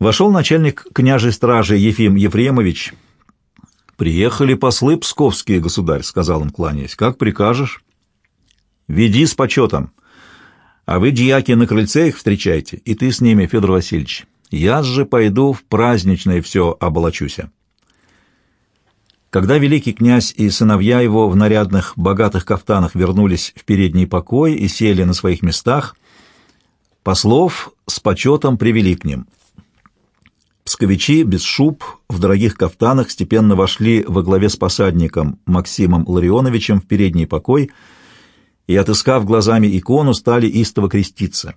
Вошел начальник княжей стражи Ефим Ефремович. «Приехали послы псковские, государь», — сказал он, кланяясь. «Как прикажешь?» «Веди с почетом. А вы, дьяки, на крыльце их встречайте, и ты с ними, Федор Васильевич. Я же пойду в праздничное все оболочуся». Когда великий князь и сыновья его в нарядных, богатых кафтанах вернулись в передний покой и сели на своих местах, послов с почетом привели к ним. Псковичи без шуб, в дорогих кафтанах степенно вошли во главе с посадником Максимом Ларионовичем в передний покой и, отыскав глазами икону, стали истово креститься.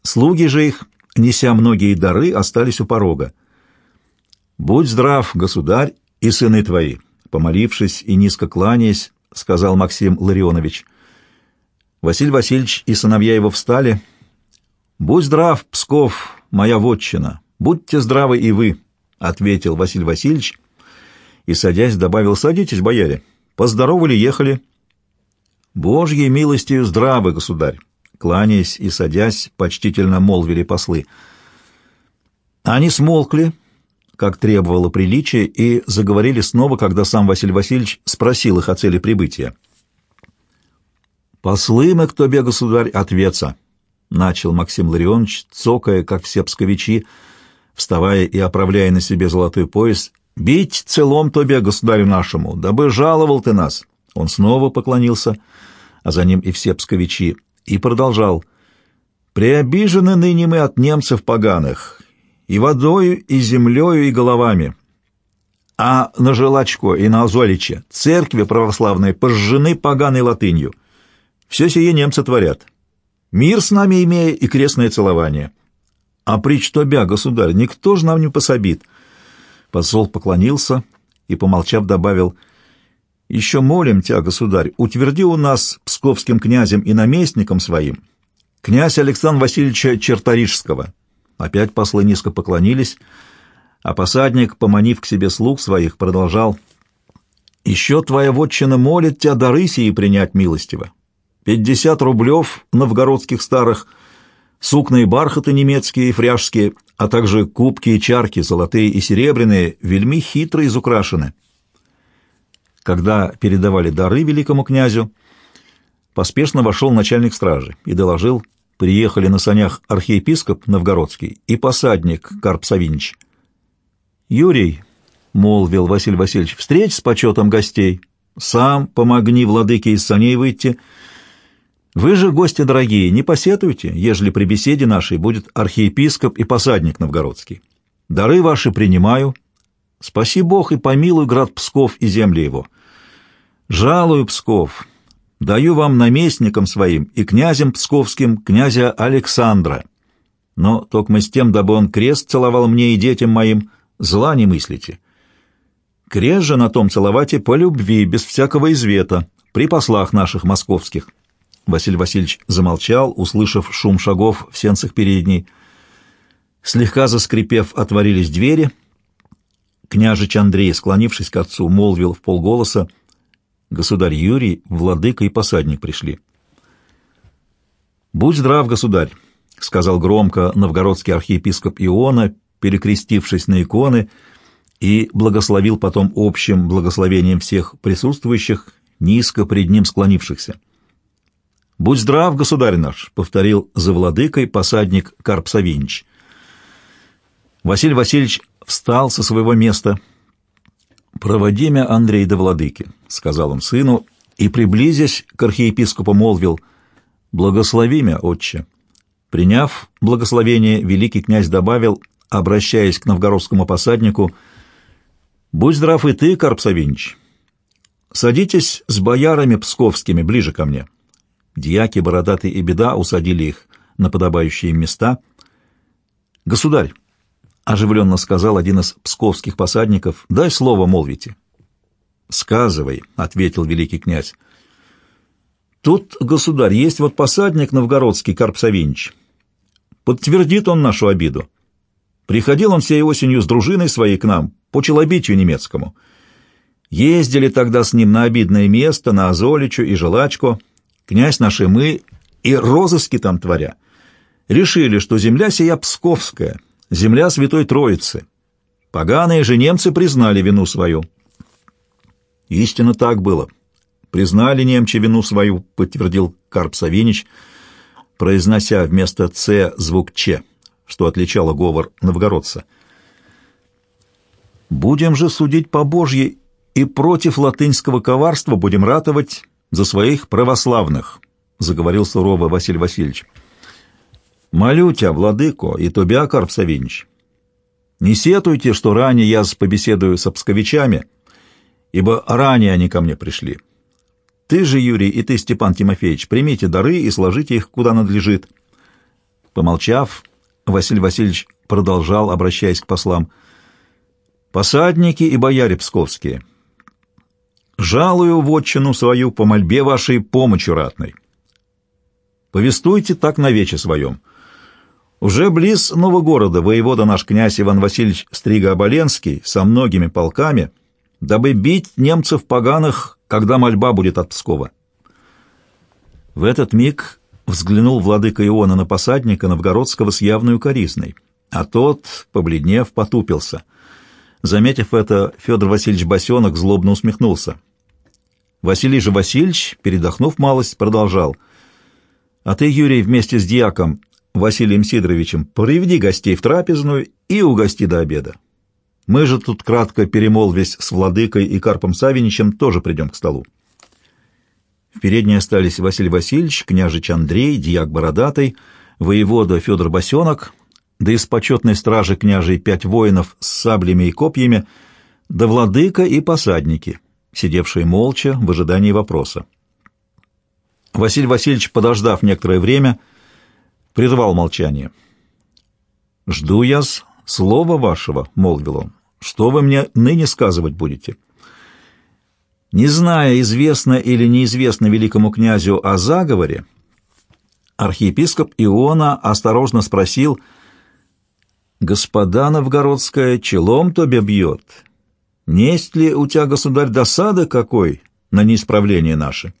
Слуги же их, неся многие дары, остались у порога. «Будь здрав, государь, и сыны твои, помолившись и низко кланяясь, сказал Максим Ларионович. Василий Васильевич и сыновья его встали. «Будь здрав, Псков, моя вотчина, будьте здравы и вы», — ответил Василий Васильевич и, садясь, добавил, «Садитесь, бояре, поздоровали, ехали». «Божьей милостью здравы, государь», — кланяясь и садясь, почтительно молвили послы. Они смолкли, как требовало приличие, и заговорили снова, когда сам Василий Васильевич спросил их о цели прибытия. «Послы мы к тебе, государь, ответца», — начал Максим Ларионович, цокая, как все псковичи, вставая и оправляя на себе золотой пояс, «бить целом тебе, государю нашему, дабы жаловал ты нас». Он снова поклонился, а за ним и все псковичи, и продолжал. «Преобижены ныне мы от немцев поганых, и водою, и землею, и головами. А на Желачко и на Азоличе церкви православные пожжены поганой латынью. Все сие немцы творят. Мир с нами имея и крестное целование. А прич тобя, государь, никто ж нам не пособит. Посол поклонился и, помолчав, добавил, «Еще молим тебя, государь, утверди у нас псковским князем и наместником своим князь Александра Васильевича Черторижского, Опять послы низко поклонились, а посадник, поманив к себе слуг своих, продолжал «Еще твоя вотчина молит тебя дары сии принять милостиво. Пятьдесят рублев новгородских старых, сукна и бархаты немецкие и фряжские, а также кубки и чарки, золотые и серебряные, вельми хитро изукрашены». Когда передавали дары великому князю, поспешно вошел начальник стражи и доложил — приехали на санях архиепископ Новгородский и посадник Карп Савинич. «Юрий», — молвил Василий Васильевич, — «встреть с почетом гостей, сам помогни владыке из саней выйти. Вы же, гости дорогие, не посетуйте, ежели при беседе нашей будет архиепископ и посадник Новгородский. Дары ваши принимаю. Спаси Бог и помилуй град Псков и земли его. Жалую Псков, даю вам наместникам своим и князем псковским князя Александра. Но только с тем, дабы он крест целовал мне и детям моим, зла не мыслите. Крест же на том целовате по любви, без всякого извета, при послах наших московских». Василий Васильевич замолчал, услышав шум шагов в сенцах передней. Слегка заскрипев, отворились двери. Княжич Андрей, склонившись к отцу, молвил в полголоса — Государь Юрий, владыка и посадник пришли. «Будь здрав, государь», — сказал громко новгородский архиепископ Иона, перекрестившись на иконы, и благословил потом общим благословением всех присутствующих, низко пред ним склонившихся. «Будь здрав, государь наш», — повторил за владыкой посадник Карп Савинич. Василий Васильевич встал со своего места — «Проводи меня, Андрей, до владыки», — сказал он сыну, и, приблизясь к архиепископу, молвил, «Благослови меня, отче». Приняв благословение, великий князь добавил, обращаясь к новгородскому посаднику, «Будь здрав и ты, Карп Савинич. Садитесь с боярами псковскими ближе ко мне». Дьяки, бородатый и беда усадили их на подобающие места. «Государь, оживленно сказал один из псковских посадников. «Дай слово, молвите». «Сказывай», — ответил великий князь. «Тут, государь, есть вот посадник новгородский Карп. Подтвердит он нашу обиду. Приходил он всей осенью с дружиной своей к нам, по челобитию немецкому. Ездили тогда с ним на обидное место, на Азоличу и Желачко. Князь наши мы и розыски там творя. Решили, что земля сия псковская» земля Святой Троицы. Поганые же немцы признали вину свою. Истинно так было. Признали немче вину свою, подтвердил Карп Савинич, произнося вместо «ц» звук «ч», что отличало говор новгородца. «Будем же судить по Божьей и против латынского коварства будем ратовать за своих православных», — заговорил сурово Василий Васильевич. «Молю тебя, владыко, и тебя, Карп Савинич, не сетуйте, что ранее я побеседую с обсковичами, ибо ранее они ко мне пришли. Ты же, Юрий, и ты, Степан Тимофеевич, примите дары и сложите их куда надлежит». Помолчав, Василий Васильевич продолжал, обращаясь к послам, «Посадники и бояре псковские, жалую вотчину свою по мольбе вашей помощи ратной. Повествуйте так на вече своем. Уже близ Новогорода воевода наш князь Иван Васильевич Стрига-Оболенский со многими полками, дабы бить немцев поганых, когда мольба будет от Пскова. В этот миг взглянул владыка Иона на посадника Новгородского с явной укоризной, а тот, побледнев, потупился. Заметив это, Федор Васильевич Босенок злобно усмехнулся. Василий же Васильевич, передохнув малость, продолжал. «А ты, Юрий, вместе с дьяком Василием Сидоровичем приведи гостей в трапезную и угости до обеда. Мы же тут, кратко перемолвясь с владыкой и Карпом Савиничем, тоже придем к столу». В передней остались Василий Васильевич, княжич Андрей, дьяк Бородатый, воевода Федор Босенок, да из почетной стражи княжей пять воинов с саблями и копьями, да владыка и посадники, сидевшие молча в ожидании вопроса. Василий Васильевич, подождав некоторое время, прервал молчание. «Жду я с слова вашего», — молвил он. «Что вы мне ныне сказывать будете?» Не зная, известно или неизвестно великому князю о заговоре, архиепископ Иона осторожно спросил, «Господа Новгородская, челом тебе бьет? Несть ли у тебя, государь, досада какой на неисправление наше?»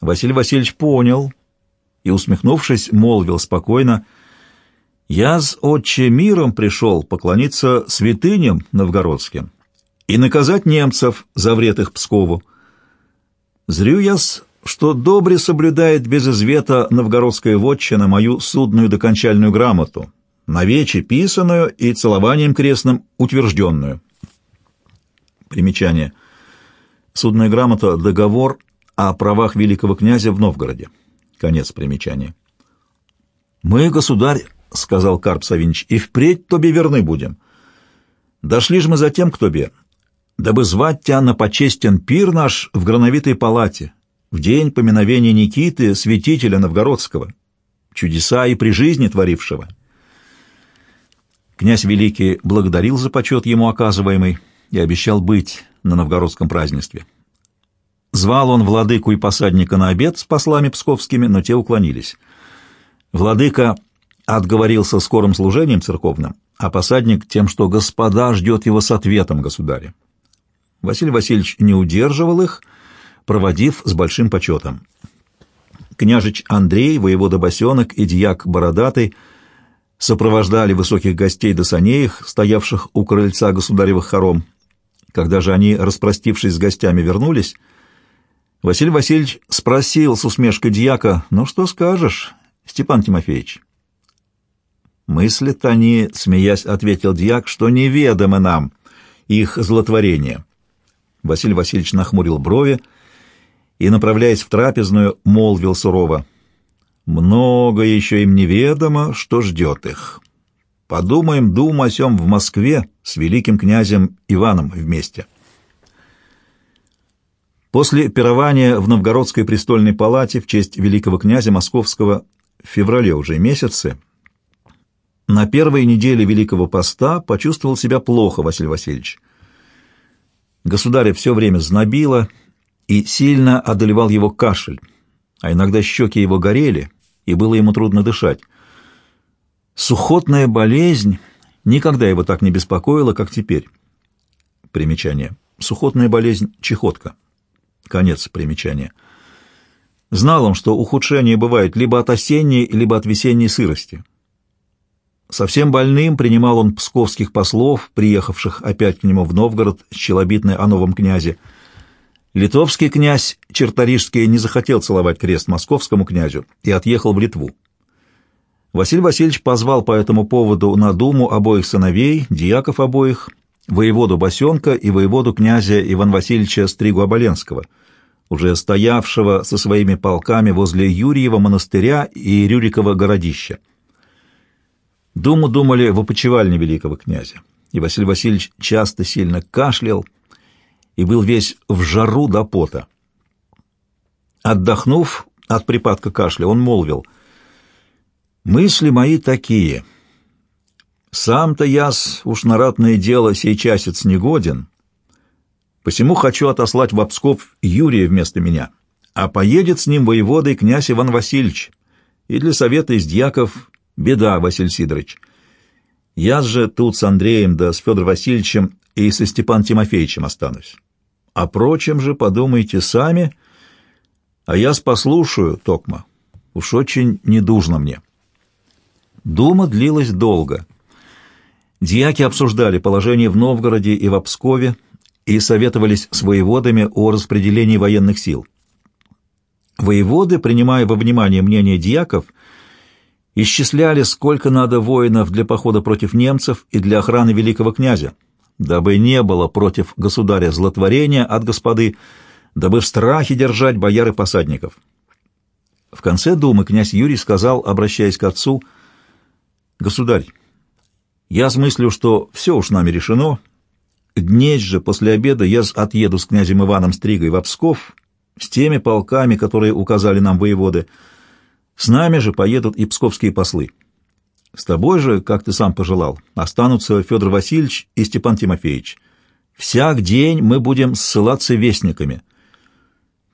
Василий Васильевич понял и, усмехнувшись, молвил спокойно, «Я с отче миром пришел поклониться святыням новгородским» и наказать немцев за вред их Пскову. Зрю яс, что добре соблюдает без извета новгородская вотчина мою судную докончальную грамоту, навече писанную и целованием крестным утвержденную. Примечание. Судная грамота — договор о правах великого князя в Новгороде. Конец примечания. «Мы, государь, — сказал Карп Савинч, — и впредь тобе верны будем. Дошли ж мы за тем к тобе, дабы звать тебя на почестен пир наш в грановитой палате, в день поминовения Никиты, святителя Новгородского, чудеса и при жизни творившего. Князь Великий благодарил за почет ему оказываемый и обещал быть на новгородском празднестве. Звал он владыку и посадника на обед с послами псковскими, но те уклонились. Владыка отговорился скорым служением церковным, а посадник тем, что господа ждет его с ответом государя. Василий Васильевич не удерживал их, проводив с большим почетом. Княжич Андрей, воевода Босенок и дьяк Бородатый сопровождали высоких гостей до санеих, стоявших у крыльца государевых хором. Когда же они, распростившись с гостями, вернулись, Василий Васильевич спросил с усмешкой дьяка, «Ну что скажешь, Степан Тимофеевич?» «Мыслят они, — смеясь, — ответил дьяк, — что неведомы нам их злотворение. Василий Васильевич нахмурил брови и, направляясь в трапезную, молвил сурово. «Много еще им неведомо, что ждет их. Подумаем, дум о сём в Москве с великим князем Иваном вместе». После пирования в Новгородской престольной палате в честь великого князя Московского в феврале уже месяце на первой неделе Великого Поста почувствовал себя плохо Василий Васильевич. Государя все время знобило, и сильно одолевал его кашель, а иногда щеки его горели, и было ему трудно дышать. Сухотная болезнь никогда его так не беспокоила, как теперь. Примечание. Сухотная болезнь — чехотка. Конец примечания. Знал он, что ухудшение бывает либо от осенней, либо от весенней сырости. Совсем больным принимал он псковских послов, приехавших опять к нему в Новгород с челобитной о новом князе. Литовский князь Черторижский не захотел целовать крест московскому князю и отъехал в Литву. Василий Васильевич позвал по этому поводу на думу обоих сыновей, диаков обоих, воеводу Басенка и воеводу князя Иван Васильевича Стригу-Оболенского, уже стоявшего со своими полками возле Юрьева монастыря и Рюрикова городища. Думу думали в опочивальне великого князя, и Василий Васильевич часто сильно кашлял и был весь в жару до пота. Отдохнув от припадка кашля, он молвил, «Мысли мои такие. Сам-то яс уж на ратное дело сей часец негоден, посему хочу отослать в Псков Юрия вместо меня, а поедет с ним воеводой князь Иван Васильевич, и для совета из дьяков Беда, Василий Сидорович. Я же тут с Андреем да с Федором Васильевичем и со Степан Тимофеевичем останусь. О прочем же подумайте сами, а я послушаю, Токма. Уж очень недужно мне. Дума длилась долго. Дьяки обсуждали положение в Новгороде и в Пскове и советовались с воеводами о распределении военных сил. Воеводы, принимая во внимание мнение дьяков, исчисляли, сколько надо воинов для похода против немцев и для охраны великого князя, дабы не было против государя злотворения от господы, дабы в страхе держать бояр посадников. В конце думы князь Юрий сказал, обращаясь к отцу, «Государь, я смыслю, что все уж нами решено. Днесь же после обеда я отъеду с князем Иваном Стригой в Псков с теми полками, которые указали нам воеводы, — с нами же поедут и псковские послы. С тобой же, как ты сам пожелал, останутся Федор Васильевич и Степан Тимофеевич. Всяк день мы будем ссылаться вестниками.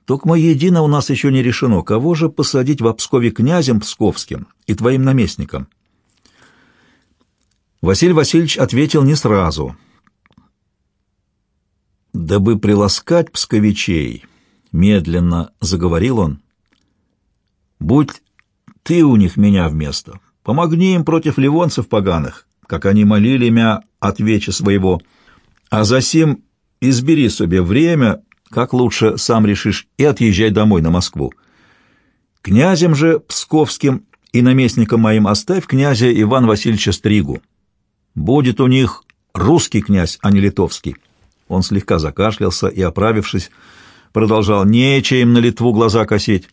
Только мы едино у нас еще не решено, кого же посадить в Пскове князем псковским и твоим наместником. Василий Васильевич ответил не сразу. «Дабы приласкать псковичей», — медленно заговорил он, — «будь ты у них меня вместо. Помогни им против ливонцев поганых, как они молили мя от веча своего. А засим избери себе время, как лучше сам решишь, и отъезжай домой на Москву. Князем же псковским и наместником моим оставь князя Иван Васильевича Стригу. Будет у них русский князь, а не литовский». Он слегка закашлялся и, оправившись, продолжал «Нече им на Литву глаза косить.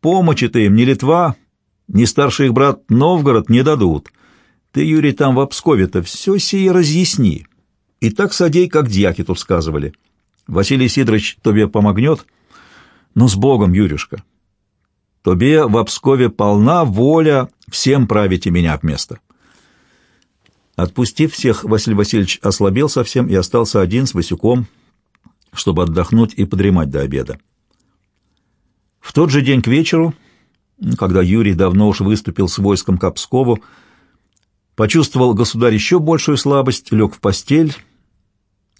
Помощи-то им не Литва, ни старший их брат Новгород не дадут. Ты, Юрий, там в Пскове-то все сие разъясни. И так садей, как дьяки тут сказывали. Василий Сидорович тебе помогнет? Ну, с Богом, Юрюшка. Тобе в Пскове полна воля всем правите меня вместо. Отпустив всех, Василий Васильевич ослабел совсем и остался один с Васюком, чтобы отдохнуть и подремать до обеда. В тот же день к вечеру когда Юрий давно уж выступил с войском к Пскову, почувствовал государь еще большую слабость, лег в постель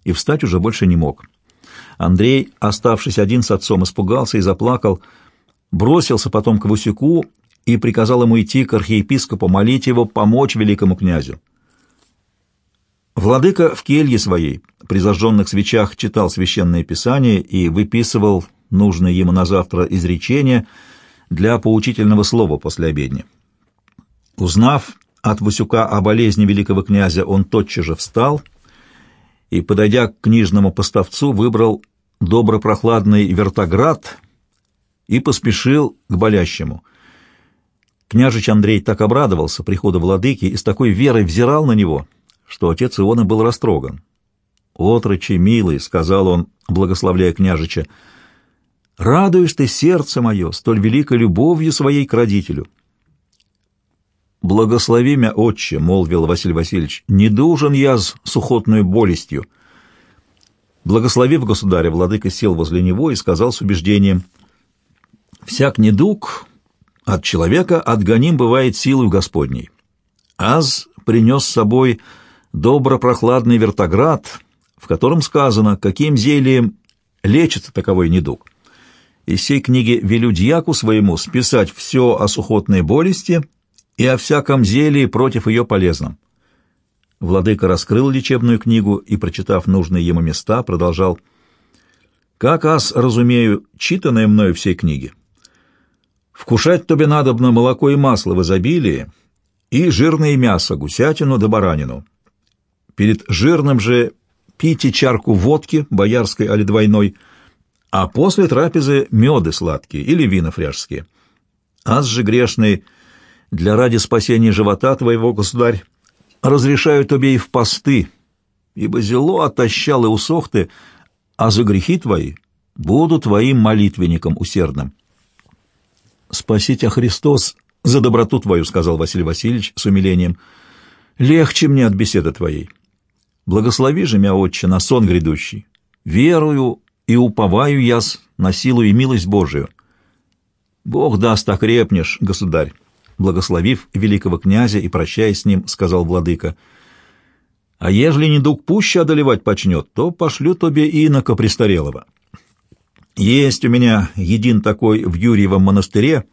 и встать уже больше не мог. Андрей, оставшись один с отцом, испугался и заплакал, бросился потом к Васюку и приказал ему идти к архиепископу, молить его помочь великому князю. Владыка в келье своей при зажженных свечах читал священное писание и выписывал нужные ему на завтра изречения — для поучительного слова после обедни. Узнав от Васюка о болезни великого князя, он тотчас же встал и, подойдя к книжному поставцу, выбрал добропрохладный вертоград и поспешил к болящему. Княжич Андрей так обрадовался приходу владыки и с такой верой взирал на него, что отец Иона был растроган. «Отрочи, милый», — сказал он, благословляя княжича, — Радуешь ты сердце мое столь великой любовью своей к родителю. «Благослови мя, отче», — молвил Василий Васильевич, — «не должен я с сухотную болестью». Благословив государя, владыка сел возле него и сказал с убеждением, «Всяк недуг от человека отгоним бывает силою Господней. Аз принес с собой добропрохладный вертоград, в котором сказано, каким зельем лечится таковой недуг». Из сей книги велю дьяку своему списать все о сухотной болести и о всяком зелии против ее полезном. Владыка раскрыл лечебную книгу и, прочитав нужные ему места, продолжал «Как аз разумею, читанное мною всей книги, вкушать тебе надобно молоко и масло в изобилии и жирное мясо, гусятину да баранину. Перед жирным же пейте чарку водки, боярской или двойной, а после трапезы меды сладкие или вина фряжские. Аз же грешный, для ради спасения живота твоего, государь, разрешаю тебе и в посты, ибо зело отощал и усох ты, а за грехи твои буду твоим молитвенником усердным. «Спаси тебя, Христос, за доброту твою», — сказал Василий Васильевич с умилением. «Легче мне от беседы твоей. Благослови же меня, Отче, на сон грядущий. Верую и уповаю я на силу и милость Божию. Бог даст, окрепнешь, государь». Благословив великого князя и прощаясь с ним, сказал владыка, «А ежели недуг пуще одолевать почнет, то пошлю тебе инока престарелого. Есть у меня един такой в Юрьевом монастыре,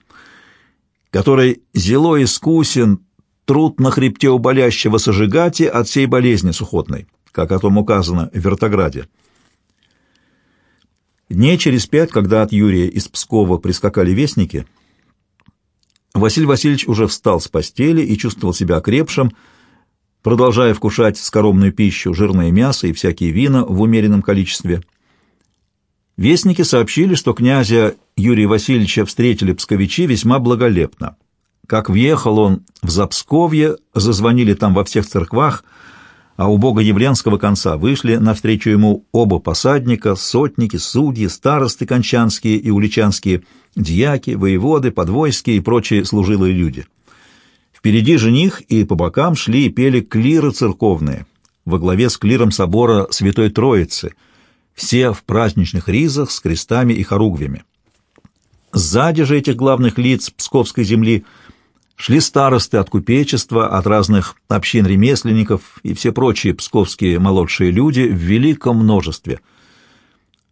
который зело искусен, труд на хребте у болящего сожигати от всей болезни сухотной, как о том указано в Вертограде. Дней через пять, когда от Юрия из Пскова прискакали вестники, Василий Васильевич уже встал с постели и чувствовал себя окрепшим, продолжая вкушать скоромную пищу, жирное мясо и всякие вина в умеренном количестве. Вестники сообщили, что князя Юрия Васильевича встретили псковичи весьма благолепно. Как въехал он в Запсковье, зазвонили там во всех церквах, а у бога Явленского конца вышли навстречу ему оба посадника, сотники, судьи, старосты кончанские и уличанские, дьяки, воеводы, подвойские и прочие служилые люди. Впереди же них и по бокам шли и пели клиры церковные, во главе с клиром собора Святой Троицы, все в праздничных ризах с крестами и хоругвями. Сзади же этих главных лиц Псковской земли – Шли старосты от купечества, от разных общин ремесленников и все прочие псковские молодшие люди в великом множестве.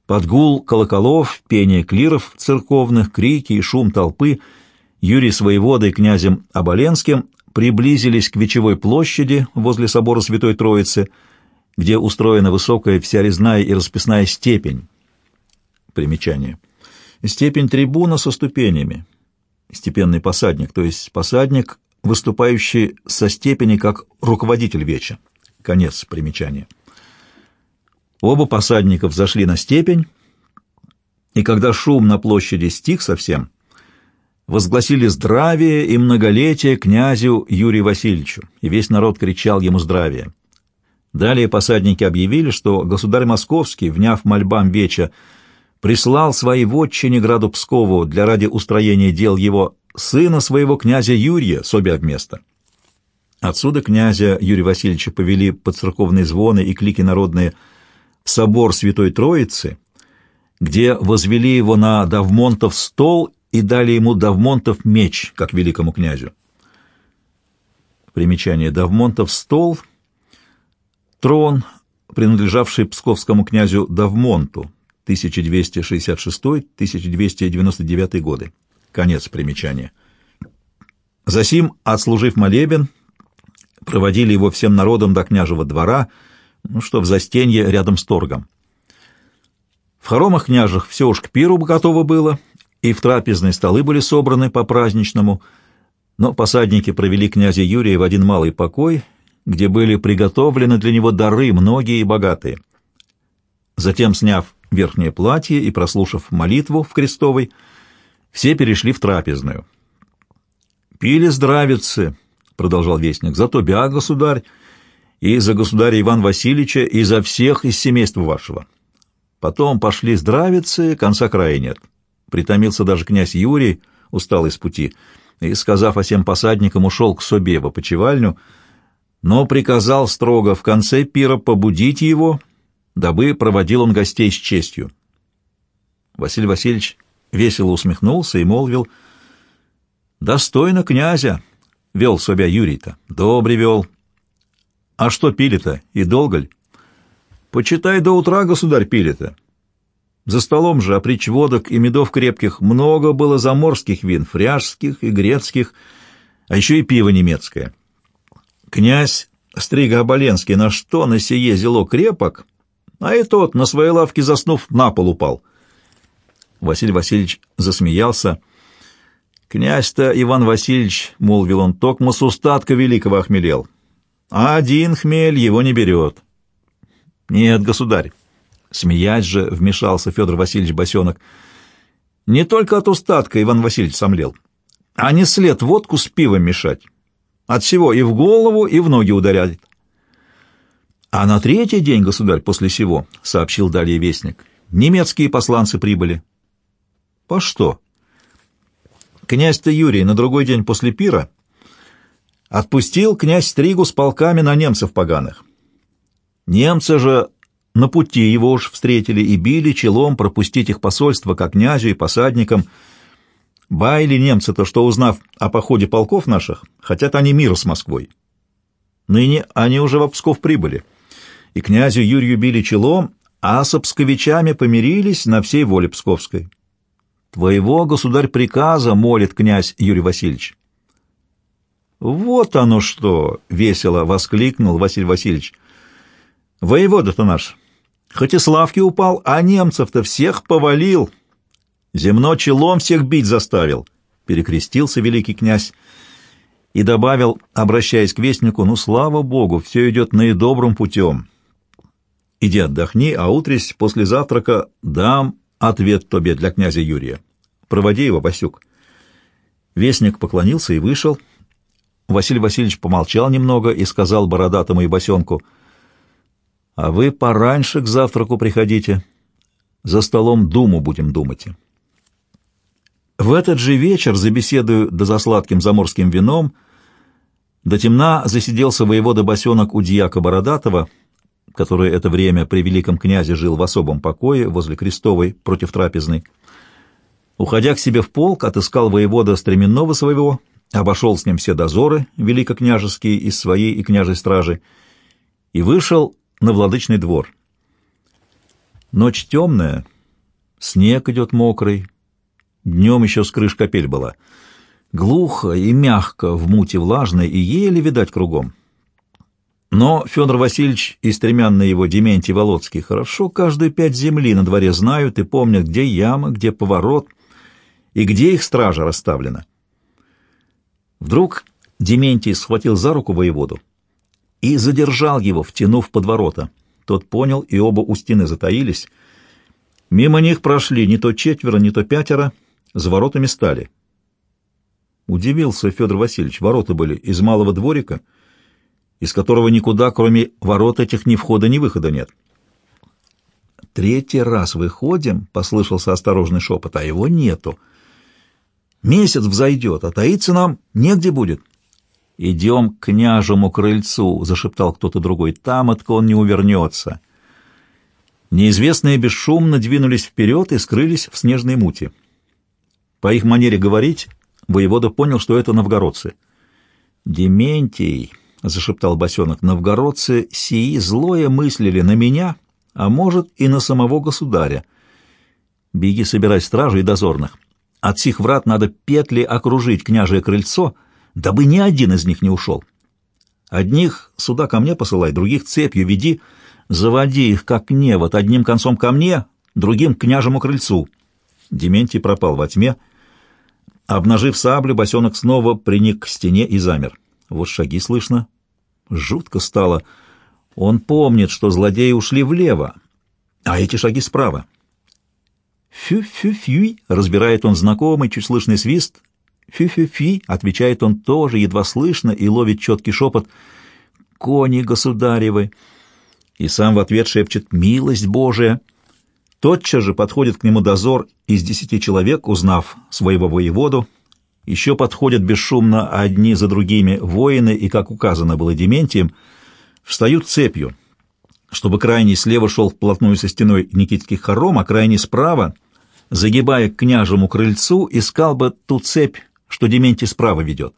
Под гул колоколов, пение клиров церковных, крики и шум толпы Юрий с воеводой князем Оболенским приблизились к Вечевой площади возле собора Святой Троицы, где устроена высокая вся резная и расписная степень. Примечание. Степень трибуна со ступенями, степенный посадник, то есть посадник, выступающий со степени как руководитель веча. Конец примечания. Оба посадников зашли на степень, и когда шум на площади стих совсем, возгласили здравие и многолетие князю Юрию Васильевичу, и весь народ кричал ему здравие. Далее посадники объявили, что государь Московский, вняв мольбам веча, прислал своей вотчине граду Пскову для ради устроения дел его сына своего князя Юрия с места. Отсюда князя Юрия Васильевича повели под церковные звоны и клики народные в собор Святой Троицы, где возвели его на Давмонтов стол и дали ему Давмонтов меч, как великому князю. Примечание Давмонтов стол — трон, принадлежавший псковскому князю Давмонту, 1266-1299 годы. Конец примечания. Засим, отслужив молебен, проводили его всем народом до княжего двора, ну, что в застенье рядом с торгом. В хоромах княжих все уж к пиру готово было, и в трапезной столы были собраны по-праздничному, но посадники провели князя Юрия в один малый покой, где были приготовлены для него дары, многие и богатые. Затем, сняв верхнее платье и, прослушав молитву в крестовой, все перешли в трапезную. «Пили здравицы», — продолжал вестник, — «за тебя, государь, и за государя Иван Васильевича, и за всех из семейства вашего. Потом пошли здравицы, конца края нет. Притомился даже князь Юрий, усталый с пути, и, сказав о всем посадникам, ушел к собе в опочивальню, но приказал строго в конце пира побудить его — дабы проводил он гостей с честью. Василий Васильевич весело усмехнулся и молвил, «Достойно князя!» — вел себя Юрий-то. «Добре вел. А что пили-то? И долго ли?» «Почитай до утра, государь, пили-то. За столом же, опричь водок и медов крепких, много было заморских вин, фряжских и грецких, а еще и пиво немецкое. Князь Стрига-Оболенский на что на сие зело крепок, а и тот, на своей лавке заснув, на пол упал. Василий Васильевич засмеялся. «Князь-то Иван Васильевич, — молвил он, — токмо с устатка великого охмелел, а один хмель его не берет». «Нет, государь», — смеясь же вмешался Федор Васильевич Босенок, — «не только от устатка Иван Васильевич сомлел, а не след водку с пивом мешать. От всего и в голову, и в ноги ударяет». «А на третий день, государь, после сего, — сообщил далее вестник, — немецкие посланцы прибыли». «По что?» Князь-то Юрий на другой день после пира отпустил князь Стригу с полками на немцев поганых. Немцы же на пути его уж встретили и били челом пропустить их посольство как князю и посадникам. Байли немцы-то, что узнав о походе полков наших, хотят они мира с Москвой. Ныне они уже в Псков прибыли, и князю Юрию били челом, а с псковичами помирились на всей воле псковской. Твоего, государь, приказа, молит князь Юрий Васильевич. Вот оно что! — весело воскликнул Василий Васильевич. Воевода-то наш, хоть и славки упал, а немцев-то всех повалил. Земно челом всех бить заставил, — перекрестился великий князь и добавил, обращаясь к вестнику, ну, слава богу, все идет наидобрым путем. Иди отдохни, а утрись после завтрака дам Ответ тебе для князя Юрия. Проводи его, Васюк. Вестник поклонился и вышел. Василий Васильевич помолчал немного и сказал бородатому и босенку, «А вы пораньше к завтраку приходите. За столом думу будем думать». В этот же вечер, за беседою да за сладким заморским вином, до темна засиделся воевода босенок у дьяка Бородатого — который это время при великом князе жил в особом покое возле Крестовой против трапезной. Уходя к себе в полк, отыскал воевода стременного своего, обошел с ним все дозоры великокняжеские из своей и княжей стражи и вышел на владычный двор. Ночь темная, снег идет мокрый, днем еще с крыш капель была. Глухо и мягко в муте влажной и еле видать кругом. Но Федор Васильевич и стремянный его Дементий Володский хорошо каждую пять земли на дворе знают и помнят, где яма, где поворот и где их стража расставлена. Вдруг Дементий схватил за руку воеводу и задержал его, втянув под ворота. Тот понял, и оба у стены затаились. Мимо них прошли не то четверо, не то пятеро, за воротами стали. Удивился Федор Васильевич, ворота были из малого дворика — из которого никуда, кроме ворот этих, ни входа, ни выхода нет. «Третий раз выходим», — послышался осторожный шепот, — «а его нету. Месяц взойдет, а таиться нам негде будет». «Идем к княжему крыльцу», — зашептал кто-то другой, — «там отка он не увернется». Неизвестные бесшумно двинулись вперед и скрылись в снежной мути. По их манере говорить, воевода понял, что это новгородцы. «Дементий», — зашептал босенок, — новгородцы сии злое мыслили на меня, а может и на самого государя. Беги собирай стражу и дозорных. От сих врат надо петли окружить княжее крыльцо, дабы ни один из них не ушел. Одних сюда ко мне посылай, других цепью веди, заводи их как невод, одним концом ко мне, другим к княжему крыльцу. Дементий пропал во тьме. Обнажив саблю, босенок снова приник к стене и замер. Вот шаги слышно, Жутко стало. Он помнит, что злодеи ушли влево, а эти шаги справа. «Фю-фю-фюй!» — разбирает он знакомый, чуть слышный свист. «Фю-фю-фи!» — отвечает он тоже, едва слышно, и ловит четкий шепот. «Кони государевы!» И сам в ответ шепчет «Милость Божия!» Тотчас же подходит к нему дозор из десяти человек, узнав своего воеводу, еще подходят бесшумно одни за другими воины, и, как указано было Дементием, встают цепью, чтобы крайний слева шел вплотную со стеной Никитских хором, а крайний справа, загибая к княжему крыльцу, искал бы ту цепь, что Дементий справа ведет.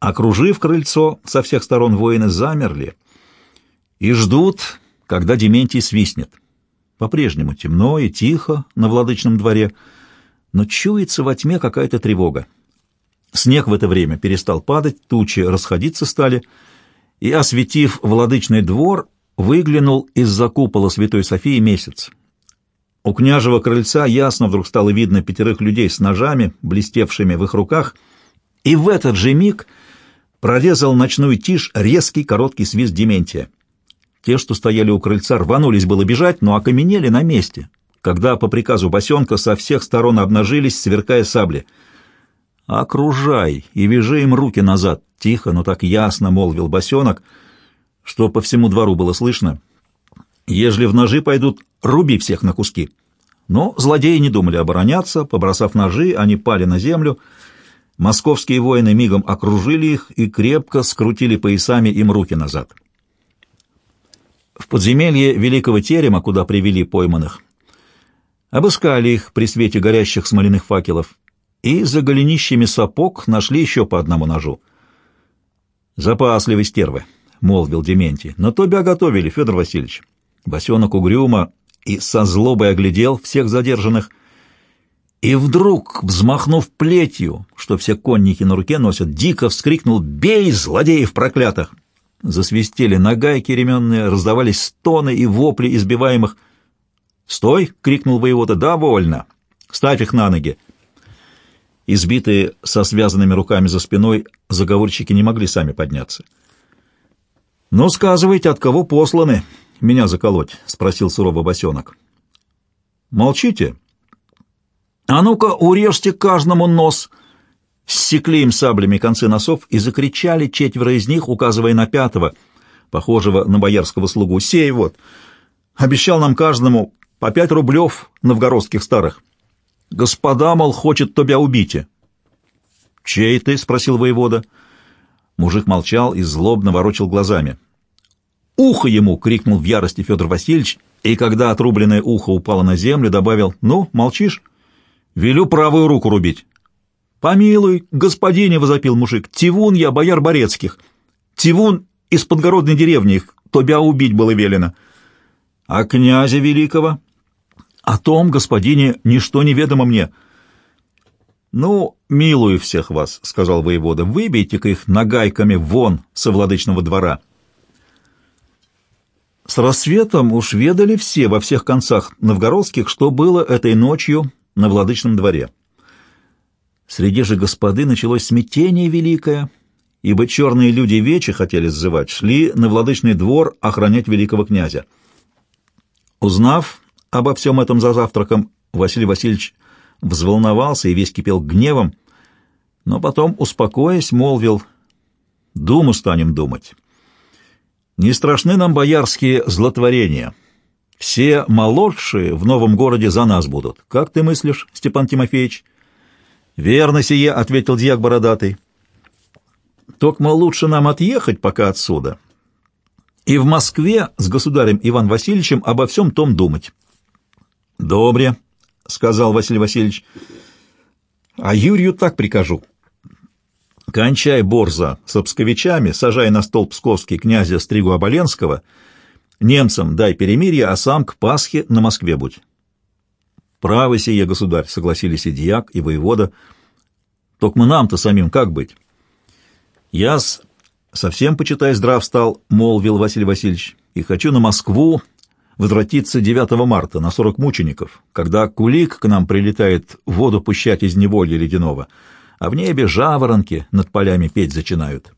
Окружив крыльцо, со всех сторон воины замерли и ждут, когда Дементий свистнет. По-прежнему темно и тихо на владычном дворе — но чуется во тьме какая-то тревога. Снег в это время перестал падать, тучи расходиться стали, и, осветив владычный двор, выглянул из-за купола Святой Софии месяц. У княжего крыльца ясно вдруг стало видно пятерых людей с ножами, блестевшими в их руках, и в этот же миг прорезал ночную тишь резкий короткий свист Дементия. Те, что стояли у крыльца, рванулись было бежать, но окаменели на месте, когда по приказу босенка со всех сторон обнажились, сверкая сабли. «Окружай и вяжи им руки назад!» — тихо, но так ясно молвил босенок, что по всему двору было слышно. «Ежели в ножи пойдут, руби всех на куски!» Но злодеи не думали обороняться, побросав ножи, они пали на землю. Московские воины мигом окружили их и крепко скрутили поясами им руки назад. В подземелье великого терема, куда привели пойманных, Обыскали их при свете горящих смоляных факелов и за голенищами сапог нашли еще по одному ножу. «Запасливый стервы», — молвил Дементий, — «но тебя готовили, Федор Васильевич». Босенок угрюмо и со злобой оглядел всех задержанных, и вдруг, взмахнув плетью, что все конники на руке носят, дико вскрикнул «Бей, злодеев проклятых!» Засвистели нагайки ременные, раздавались стоны и вопли избиваемых — «Стой!» — крикнул воевода. «Довольно! Ставь их на ноги!» Избитые со связанными руками за спиной, заговорщики не могли сами подняться. «Ну, сказывайте, от кого посланы меня заколоть?» — спросил сурово босенок. «Молчите?» «А ну-ка, урежьте каждому нос!» Ссекли им саблями концы носов и закричали четверо из них, указывая на пятого, похожего на боярского слугу. «Сей вот! Обещал нам каждому по пять рублев новгородских старых. Господа, мол, хочет тебя убить. Чей ты? — спросил воевода. Мужик молчал и злобно ворочил глазами. «Ухо ему!» — крикнул в ярости Федор Васильевич, и когда отрубленное ухо упало на землю, добавил, «Ну, молчишь? Велю правую руку рубить». «Помилуй, господине!» — возопил мужик. «Тивун я, бояр Борецких! Тивун из подгородной деревни, тебя убить было велено!» «А князя великого?» О том, господине, ничто не ведомо мне. Ну, милую всех вас, сказал воевода, выбейте-ка их нагайками вон со владычного двора. С рассветом уж ведали все во всех концах новгородских, что было этой ночью на владычном дворе. Среди же господы началось смятение великое, ибо черные люди вечи хотели сзывать, шли на владычный двор охранять великого князя. Узнав обо всем этом за завтраком, Василий Васильевич взволновался и весь кипел гневом, но потом, успокоясь, молвил, «Думу станем думать. Не страшны нам боярские злотворения. Все молодшие в новом городе за нас будут. Как ты мыслишь, Степан Тимофеевич?» «Верно сие», — ответил дьяк бородатый. «Токмо лучше нам отъехать пока отсюда, и в Москве с государем Иван Васильевичем обо всем том думать». «Добре», — сказал Василий Васильевич. «А Юрию так прикажу. Кончай, борза, с обсковичами, сажай на стол псковский князя Стригу Оболенского, немцам дай перемирие, а сам к Пасхе на Москве будь». «Правы сие, государь», — согласились и дьяк, и воевода. «Только нам-то самим как быть?» «Я-с совсем, почитай, здрав стал», — молвил Василий Васильевич, — «и хочу на Москву возвратиться 9 марта на 40 мучеников, когда кулик к нам прилетает воду пущать из неволья ледяного, а в небе жаворонки над полями петь зачинают.